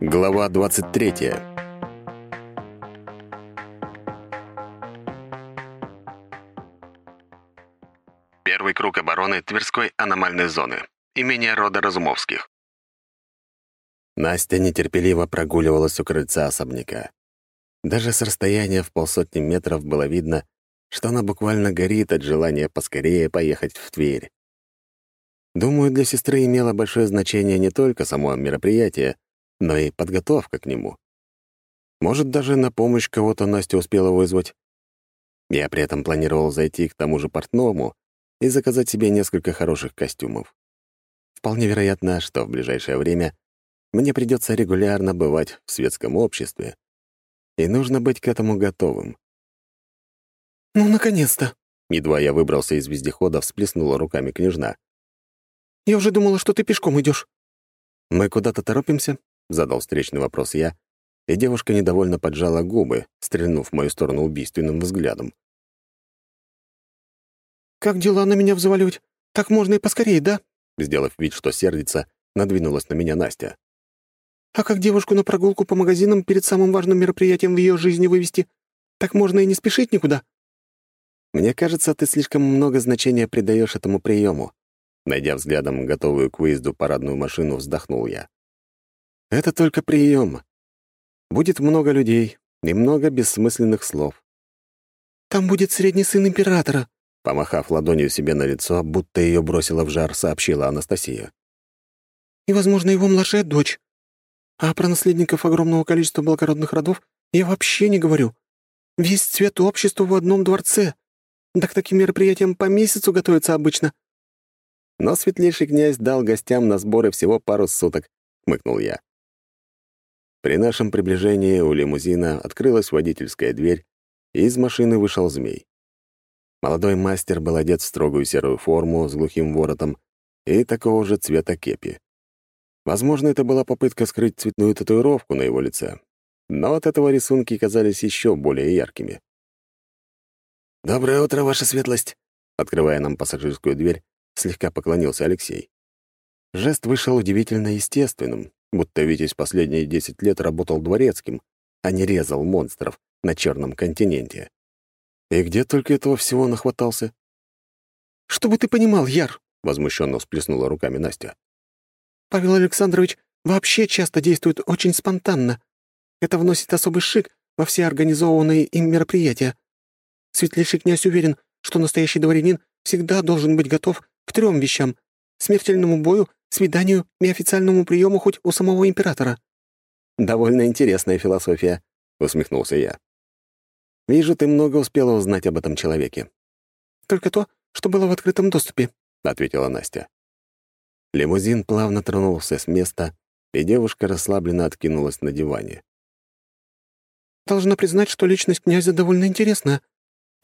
Глава 23 Первый круг обороны Тверской аномальной зоны. Имение рода Разумовских. Настя нетерпеливо прогуливалась у крыльца особняка. Даже с расстояния в полсотни метров было видно, что она буквально горит от желания поскорее поехать в Тверь. Думаю, для сестры имело большое значение не только само мероприятие, но и подготовка к нему. Может, даже на помощь кого-то Настя успела вызвать. Я при этом планировал зайти к тому же портному и заказать себе несколько хороших костюмов. Вполне вероятно, что в ближайшее время мне придется регулярно бывать в светском обществе, и нужно быть к этому готовым. «Ну, наконец-то!» Едва я выбрался из вездехода, всплеснула руками княжна. «Я уже думала, что ты пешком идешь. «Мы куда-то торопимся?» — задал встречный вопрос я, и девушка недовольно поджала губы, стрельнув в мою сторону убийственным взглядом. «Как дела на меня взваливать? Так можно и поскорее, да?» Сделав вид, что сердится, надвинулась на меня Настя. «А как девушку на прогулку по магазинам перед самым важным мероприятием в ее жизни вывести? Так можно и не спешить никуда?» «Мне кажется, ты слишком много значения придаешь этому приему. Найдя взглядом готовую к выезду парадную машину, вздохнул я. «Это только прием. Будет много людей и много бессмысленных слов». «Там будет средний сын императора», помахав ладонью себе на лицо, будто ее бросила в жар, сообщила Анастасия. «И, возможно, его младшая дочь. А про наследников огромного количества благородных родов я вообще не говорю. Весь цвет общества в одном дворце. Да к таким мероприятиям по месяцу готовится обычно». «Но светлейший князь дал гостям на сборы всего пару суток», — хмыкнул я. При нашем приближении у лимузина открылась водительская дверь, и из машины вышел змей. Молодой мастер был одет в строгую серую форму с глухим воротом и такого же цвета кепи. Возможно, это была попытка скрыть цветную татуировку на его лице, но от этого рисунки казались еще более яркими. «Доброе утро, ваша светлость!» Открывая нам пассажирскую дверь, слегка поклонился Алексей. Жест вышел удивительно естественным, будто Витязь последние десять лет работал дворецким, а не резал монстров на Черном континенте. И где только этого всего нахватался? «Чтобы ты понимал, Яр!» — возмущенно всплеснула руками Настя. «Павел Александрович вообще часто действует очень спонтанно. Это вносит особый шик во все организованные им мероприятия. Светлейший князь уверен, что настоящий дворянин всегда должен быть готов к трем вещам — смертельному бою, свиданию и официальному приему хоть у самого императора». «Довольно интересная философия», — усмехнулся я. «Вижу, ты много успела узнать об этом человеке». «Только то, что было в открытом доступе», — ответила Настя. Лимузин плавно тронулся с места, и девушка расслабленно откинулась на диване. «Должна признать, что личность князя довольно интересная»,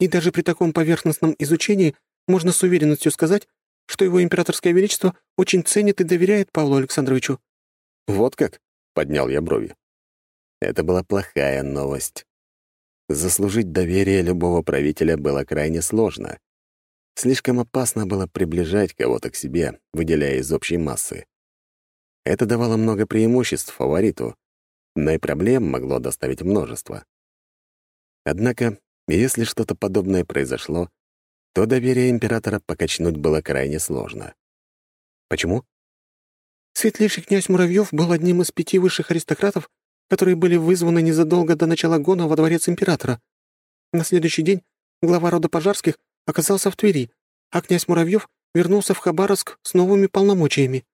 и даже при таком поверхностном изучении можно с уверенностью сказать, что его императорское величество очень ценит и доверяет Павлу Александровичу». «Вот как?» — поднял я брови. Это была плохая новость. Заслужить доверие любого правителя было крайне сложно. Слишком опасно было приближать кого-то к себе, выделяя из общей массы. Это давало много преимуществ фавориту, но и проблем могло доставить множество. Однако если что-то подобное произошло, то доверие императора покачнуть было крайне сложно. Почему? Светлейший князь Муравьев был одним из пяти высших аристократов, которые были вызваны незадолго до начала гона во дворец императора. На следующий день глава рода Пожарских оказался в Твери, а князь Муравьев вернулся в Хабаровск с новыми полномочиями.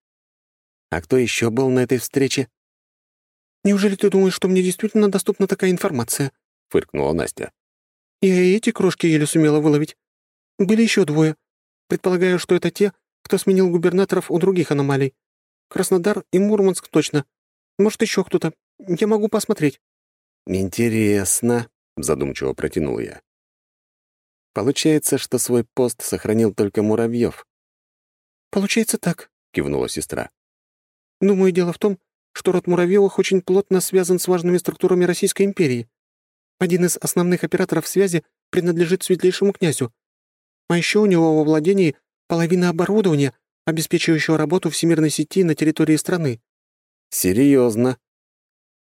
А кто еще был на этой встрече? «Неужели ты думаешь, что мне действительно доступна такая информация?» — фыркнула Настя. Я и эти крошки еле сумела выловить. Были еще двое. Предполагаю, что это те, кто сменил губернаторов у других аномалий. Краснодар и Мурманск точно. Может, еще кто-то. Я могу посмотреть». «Интересно», — задумчиво протянул я. «Получается, что свой пост сохранил только Муравьев». «Получается так», — кивнула сестра. «Думаю, дело в том, что род Муравьевых очень плотно связан с важными структурами Российской империи. Один из основных операторов связи принадлежит светлейшему князю. А еще у него во владении половина оборудования, обеспечивающего работу всемирной сети на территории страны». «Серьезно?»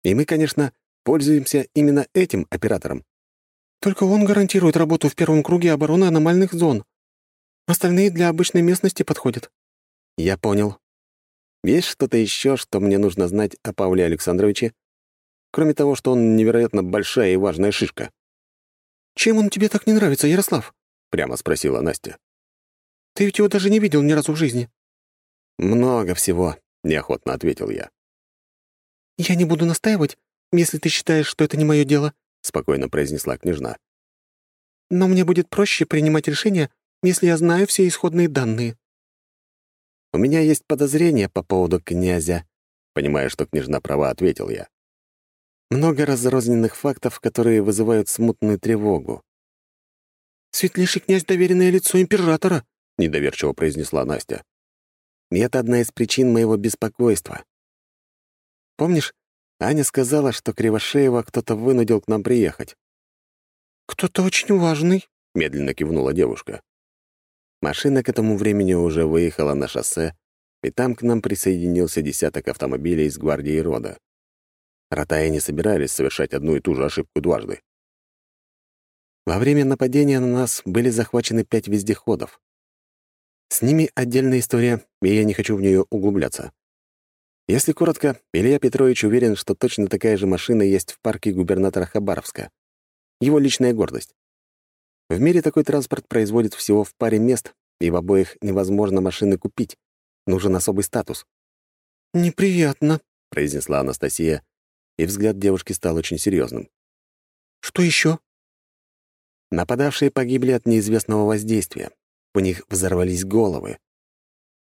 И мы, конечно, пользуемся именно этим оператором. Только он гарантирует работу в первом круге обороны аномальных зон. Остальные для обычной местности подходят. Я понял. Есть что-то еще, что мне нужно знать о Павле Александровиче? Кроме того, что он невероятно большая и важная шишка. «Чем он тебе так не нравится, Ярослав?» — прямо спросила Настя. «Ты ведь его даже не видел ни разу в жизни». «Много всего», — неохотно ответил я. «Я не буду настаивать, если ты считаешь, что это не мое дело», — спокойно произнесла княжна. «Но мне будет проще принимать решение, если я знаю все исходные данные». «У меня есть подозрения по поводу князя», — понимая, что княжна права, ответил я. «Много разрозненных фактов, которые вызывают смутную тревогу». «Светлейший князь — доверенное лицо императора», — недоверчиво произнесла Настя. И это одна из причин моего беспокойства. Помнишь, Аня сказала, что Кривошеева кто-то вынудил к нам приехать. «Кто-то очень важный», — медленно кивнула девушка. Машина к этому времени уже выехала на шоссе, и там к нам присоединился десяток автомобилей из гвардии рода. Ротаи не собирались совершать одну и ту же ошибку дважды. Во время нападения на нас были захвачены пять вездеходов. С ними отдельная история, и я не хочу в нее углубляться. Если коротко, Илья Петрович уверен, что точно такая же машина есть в парке губернатора Хабаровска. Его личная гордость. В мире такой транспорт производит всего в паре мест, и в обоих невозможно машины купить. Нужен особый статус. «Неприятно», — произнесла Анастасия, и взгляд девушки стал очень серьезным. «Что еще? Нападавшие погибли от неизвестного воздействия. У них взорвались головы.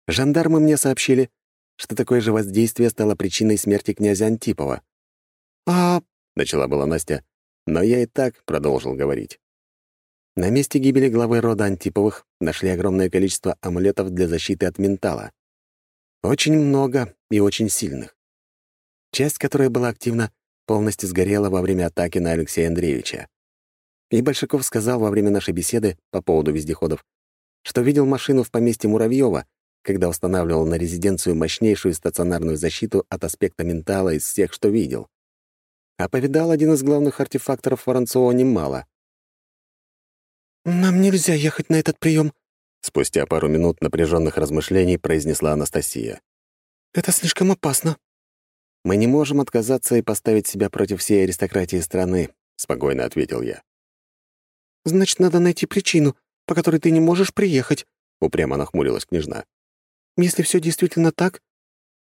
Жандармы мне сообщили, что такое же воздействие стало причиной смерти князя Антипова. «А...» — начала была Настя, но я и так продолжил говорить. На месте гибели главы рода Антиповых нашли огромное количество амулетов для защиты от ментала. Очень много и очень сильных. Часть, которая была активна, полностью сгорела во время атаки на Алексея Андреевича. И Большаков сказал во время нашей беседы по поводу вездеходов, что видел машину в поместье Муравьева, когда устанавливал на резиденцию мощнейшую стационарную защиту от аспекта ментала из всех, что видел. А повидал один из главных артефакторов Воронцова немало. «Нам нельзя ехать на этот прием», — спустя пару минут напряженных размышлений произнесла Анастасия. «Это слишком опасно». «Мы не можем отказаться и поставить себя против всей аристократии страны», — спокойно ответил я. «Значит, надо найти причину, по которой ты не можешь приехать», — упрямо нахмурилась княжна. «Если все действительно так,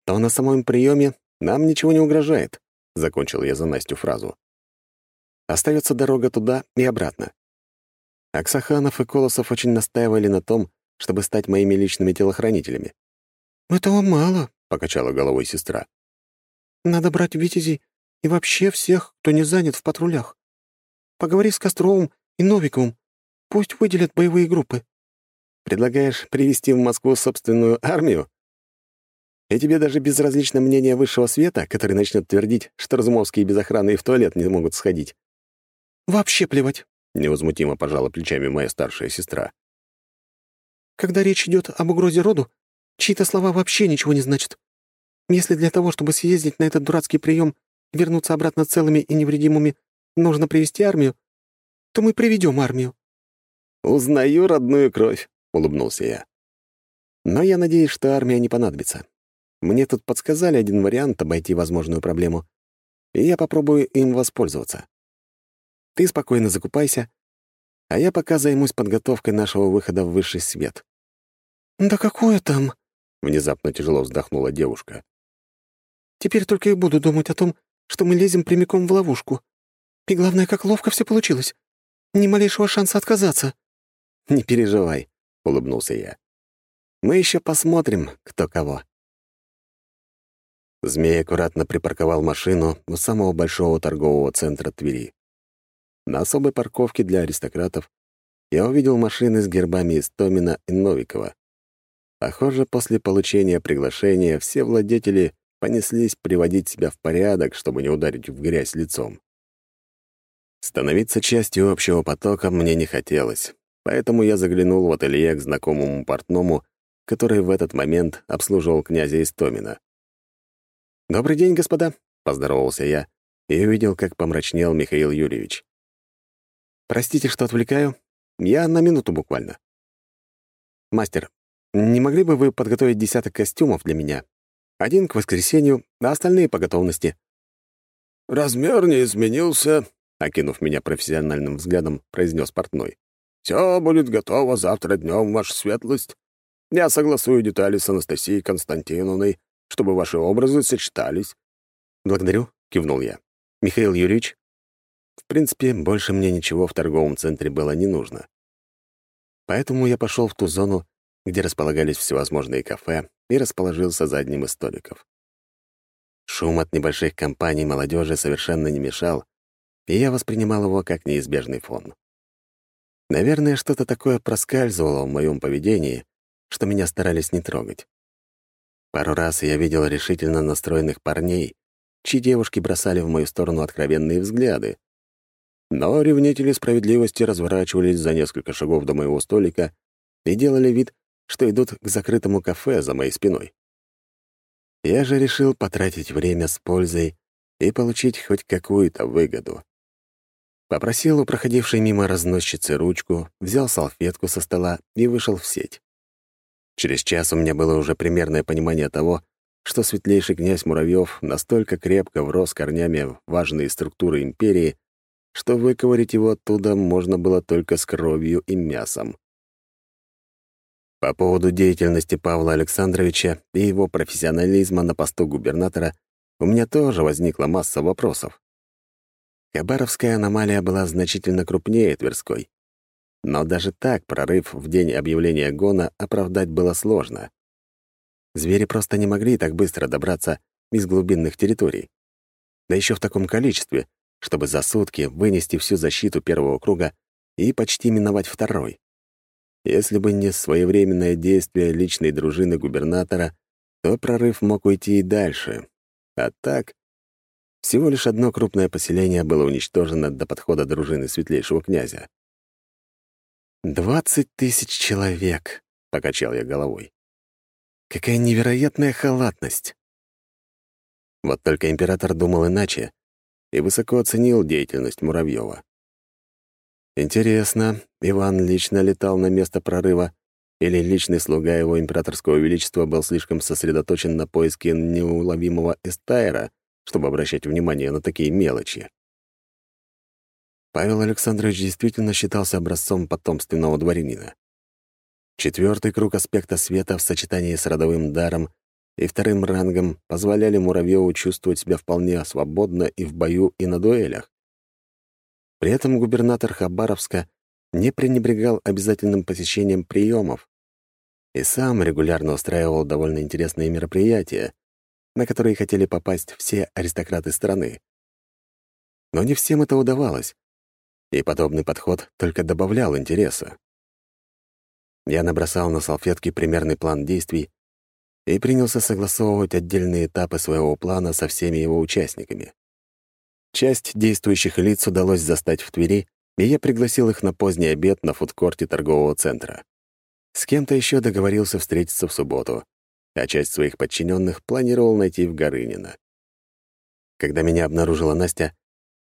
то на самом приеме нам ничего не угрожает», — закончил я за Настю фразу. Остается дорога туда и обратно. Аксаханов и Колосов очень настаивали на том, чтобы стать моими личными телохранителями. «Этого мало», — покачала головой сестра. «Надо брать витязей и вообще всех, кто не занят в патрулях. Поговори с Костровым и Новиковым. Пусть выделят боевые группы». «Предлагаешь привести в Москву собственную армию? И тебе даже безразлично мнение высшего света, который начнет твердить, что Разумовские без охраны и в туалет не могут сходить?» «Вообще плевать. — невозмутимо пожала плечами моя старшая сестра. «Когда речь идет об угрозе роду, чьи-то слова вообще ничего не значат. Если для того, чтобы съездить на этот дурацкий прием, вернуться обратно целыми и невредимыми, нужно привести армию, то мы приведем армию». «Узнаю родную кровь», — улыбнулся я. «Но я надеюсь, что армия не понадобится. Мне тут подсказали один вариант обойти возможную проблему, и я попробую им воспользоваться. Ты спокойно закупайся, а я пока займусь подготовкой нашего выхода в высший свет». «Да какое там?» — внезапно тяжело вздохнула девушка. «Теперь только и буду думать о том, что мы лезем прямиком в ловушку. И главное, как ловко все получилось. Ни малейшего шанса отказаться». «Не переживай», — улыбнулся я. «Мы еще посмотрим, кто кого». Змей аккуратно припарковал машину у самого большого торгового центра Твери. На особой парковке для аристократов я увидел машины с гербами Истомина и Новикова. Похоже, после получения приглашения все владетели понеслись приводить себя в порядок, чтобы не ударить в грязь лицом. Становиться частью общего потока мне не хотелось, поэтому я заглянул в ателье к знакомому портному, который в этот момент обслуживал князя Истомина. «Добрый день, господа. — поздоровался я и увидел, как помрачнел Михаил Юрьевич. «Простите, что отвлекаю. Я на минуту буквально. Мастер, не могли бы вы подготовить десяток костюмов для меня? Один к воскресенью, а остальные по готовности». «Размер не изменился», — окинув меня профессиональным взглядом, произнес портной. «Все будет готово завтра днем, ваша светлость. Я согласую детали с Анастасией Константиновной, чтобы ваши образы сочетались». «Благодарю», — кивнул я. «Михаил Юрьевич?» В принципе, больше мне ничего в торговом центре было не нужно. Поэтому я пошел в ту зону, где располагались всевозможные кафе, и расположился за одним из столиков. Шум от небольших компаний молодежи совершенно не мешал, и я воспринимал его как неизбежный фон. Наверное, что-то такое проскальзывало в моем поведении, что меня старались не трогать. Пару раз я видел решительно настроенных парней, чьи девушки бросали в мою сторону откровенные взгляды. Но ревнители справедливости разворачивались за несколько шагов до моего столика и делали вид, что идут к закрытому кафе за моей спиной. Я же решил потратить время с пользой и получить хоть какую-то выгоду. Попросил у проходившей мимо разносчицы ручку, взял салфетку со стола и вышел в сеть. Через час у меня было уже примерное понимание того, что светлейший князь Муравьев настолько крепко врос корнями в важные структуры империи, что выковырить его оттуда можно было только с кровью и мясом. По поводу деятельности Павла Александровича и его профессионализма на посту губернатора у меня тоже возникла масса вопросов. Хабаровская аномалия была значительно крупнее Тверской. Но даже так прорыв в день объявления гона оправдать было сложно. Звери просто не могли так быстро добраться из глубинных территорий. Да еще в таком количестве, чтобы за сутки вынести всю защиту первого круга и почти миновать второй. Если бы не своевременное действие личной дружины губернатора, то прорыв мог уйти и дальше. А так, всего лишь одно крупное поселение было уничтожено до подхода дружины светлейшего князя. «Двадцать тысяч человек», — покачал я головой. «Какая невероятная халатность!» Вот только император думал иначе и высоко оценил деятельность Муравьева. Интересно, Иван лично летал на место прорыва, или личный слуга его императорского величества был слишком сосредоточен на поиске неуловимого эстайра, чтобы обращать внимание на такие мелочи? Павел Александрович действительно считался образцом потомственного дворянина. Четвертый круг аспекта света в сочетании с родовым даром и вторым рангом позволяли Муравьеву чувствовать себя вполне свободно и в бою, и на дуэлях. При этом губернатор Хабаровска не пренебрегал обязательным посещением приемов и сам регулярно устраивал довольно интересные мероприятия, на которые хотели попасть все аристократы страны. Но не всем это удавалось, и подобный подход только добавлял интереса. Я набросал на салфетке примерный план действий и принялся согласовывать отдельные этапы своего плана со всеми его участниками. Часть действующих лиц удалось застать в Твери, и я пригласил их на поздний обед на фудкорте торгового центра. С кем-то еще договорился встретиться в субботу, а часть своих подчиненных планировал найти в Горынина. Когда меня обнаружила Настя,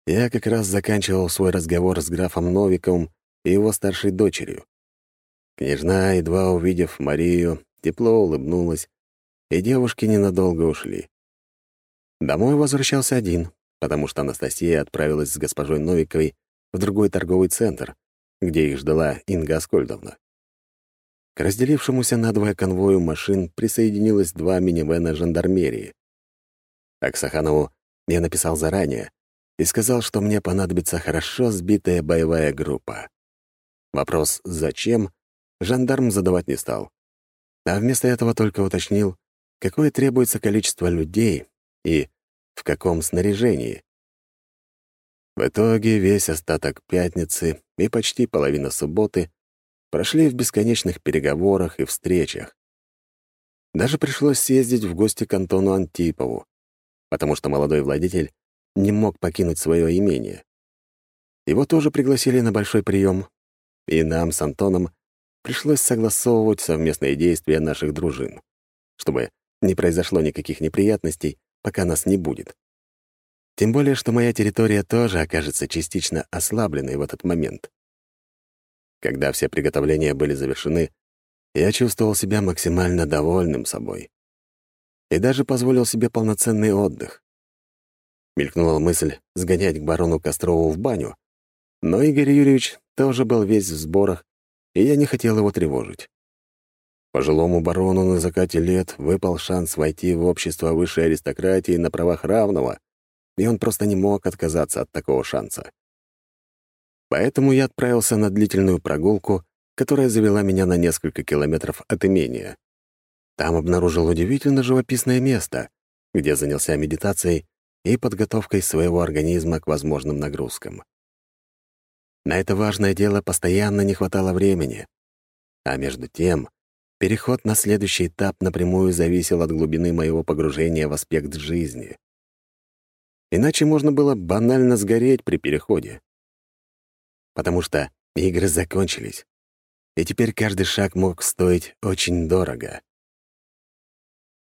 я как раз заканчивал свой разговор с графом Новиковым и его старшей дочерью. Княжна, едва увидев Марию, тепло улыбнулась, и девушки ненадолго ушли. Домой возвращался один, потому что Анастасия отправилась с госпожой Новиковой в другой торговый центр, где их ждала Инга Аскольдовна. К разделившемуся надвое конвою машин присоединилось два минивэна жандармерии. Аксаханову я написал заранее, и сказал, что мне понадобится хорошо сбитая боевая группа. Вопрос «зачем?» жандарм задавать не стал, а вместо этого только уточнил, какое требуется количество людей и в каком снаряжении. В итоге весь остаток пятницы и почти половина субботы прошли в бесконечных переговорах и встречах. Даже пришлось съездить в гости к Антону Антипову, потому что молодой владетель не мог покинуть свое имение. Его тоже пригласили на большой прием, и нам с Антоном пришлось согласовывать совместные действия наших дружин, чтобы не произошло никаких неприятностей, пока нас не будет. Тем более, что моя территория тоже окажется частично ослабленной в этот момент. Когда все приготовления были завершены, я чувствовал себя максимально довольным собой. И даже позволил себе полноценный отдых. Мелькнула мысль сгонять к барону Кострову в баню, но Игорь Юрьевич тоже был весь в сборах, и я не хотел его тревожить. Пожилому барону на закате лет выпал шанс войти в общество высшей аристократии на правах равного, и он просто не мог отказаться от такого шанса. Поэтому я отправился на длительную прогулку, которая завела меня на несколько километров от имения. Там обнаружил удивительно живописное место, где занялся медитацией и подготовкой своего организма к возможным нагрузкам. На это важное дело постоянно не хватало времени. А между тем, переход на следующий этап напрямую зависел от глубины моего погружения в аспект жизни. Иначе можно было банально сгореть при переходе. Потому что игры закончились, и теперь каждый шаг мог стоить очень дорого.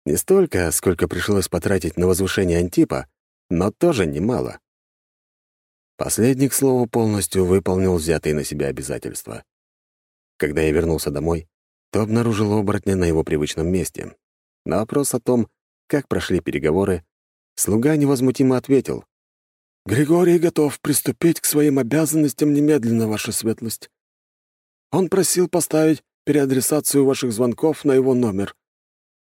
Не столько, сколько пришлось потратить на возвышение Антипа, но тоже немало. Последний, к слову, полностью выполнил взятые на себя обязательства. Когда я вернулся домой, то обнаружил оборотня на его привычном месте. На вопрос о том, как прошли переговоры, слуга невозмутимо ответил. «Григорий готов приступить к своим обязанностям немедленно, ваша светлость. Он просил поставить переадресацию ваших звонков на его номер.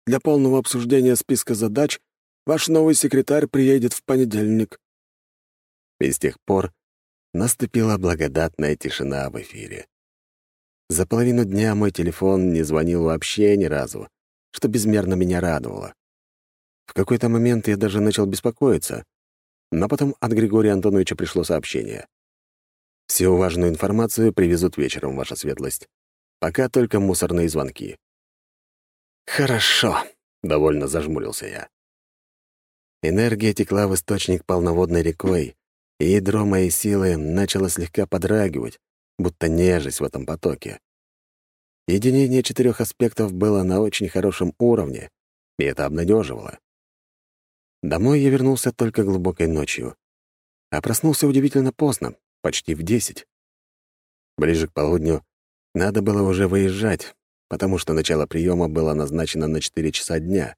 Для полного обсуждения списка задач ваш новый секретарь приедет в понедельник. И с тех пор наступила благодатная тишина в эфире. За половину дня мой телефон не звонил вообще ни разу, что безмерно меня радовало. В какой-то момент я даже начал беспокоиться, но потом от Григория Антоновича пришло сообщение. «Всю важную информацию привезут вечером, ваша светлость. Пока только мусорные звонки». «Хорошо», — довольно зажмурился я. Энергия текла в источник полноводной рекой, и ядро моей силы начало слегка подрагивать, будто нежесть в этом потоке. Единение четырех аспектов было на очень хорошем уровне, и это обнадеживало. Домой я вернулся только глубокой ночью, а проснулся удивительно поздно, почти в десять. Ближе к полудню надо было уже выезжать, потому что начало приема было назначено на четыре часа дня.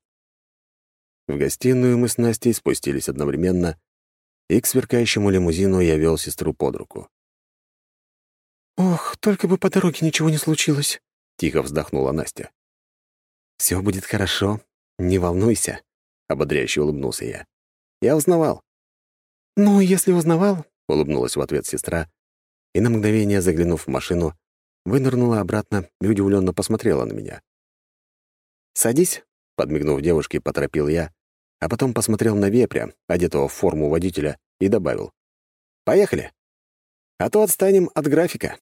В гостиную мы с Настей спустились одновременно — и к сверкающему лимузину я вел сестру под руку. «Ох, только бы по дороге ничего не случилось», — тихо вздохнула Настя. «Все будет хорошо, не волнуйся», — ободряюще улыбнулся я. «Я узнавал». «Ну, если узнавал», — улыбнулась в ответ сестра, и на мгновение, заглянув в машину, вынырнула обратно и удивленно посмотрела на меня. «Садись», — подмигнув девушке, поторопил я, а потом посмотрел на вепря, одетого в форму водителя, и добавил. «Поехали! А то отстанем от графика».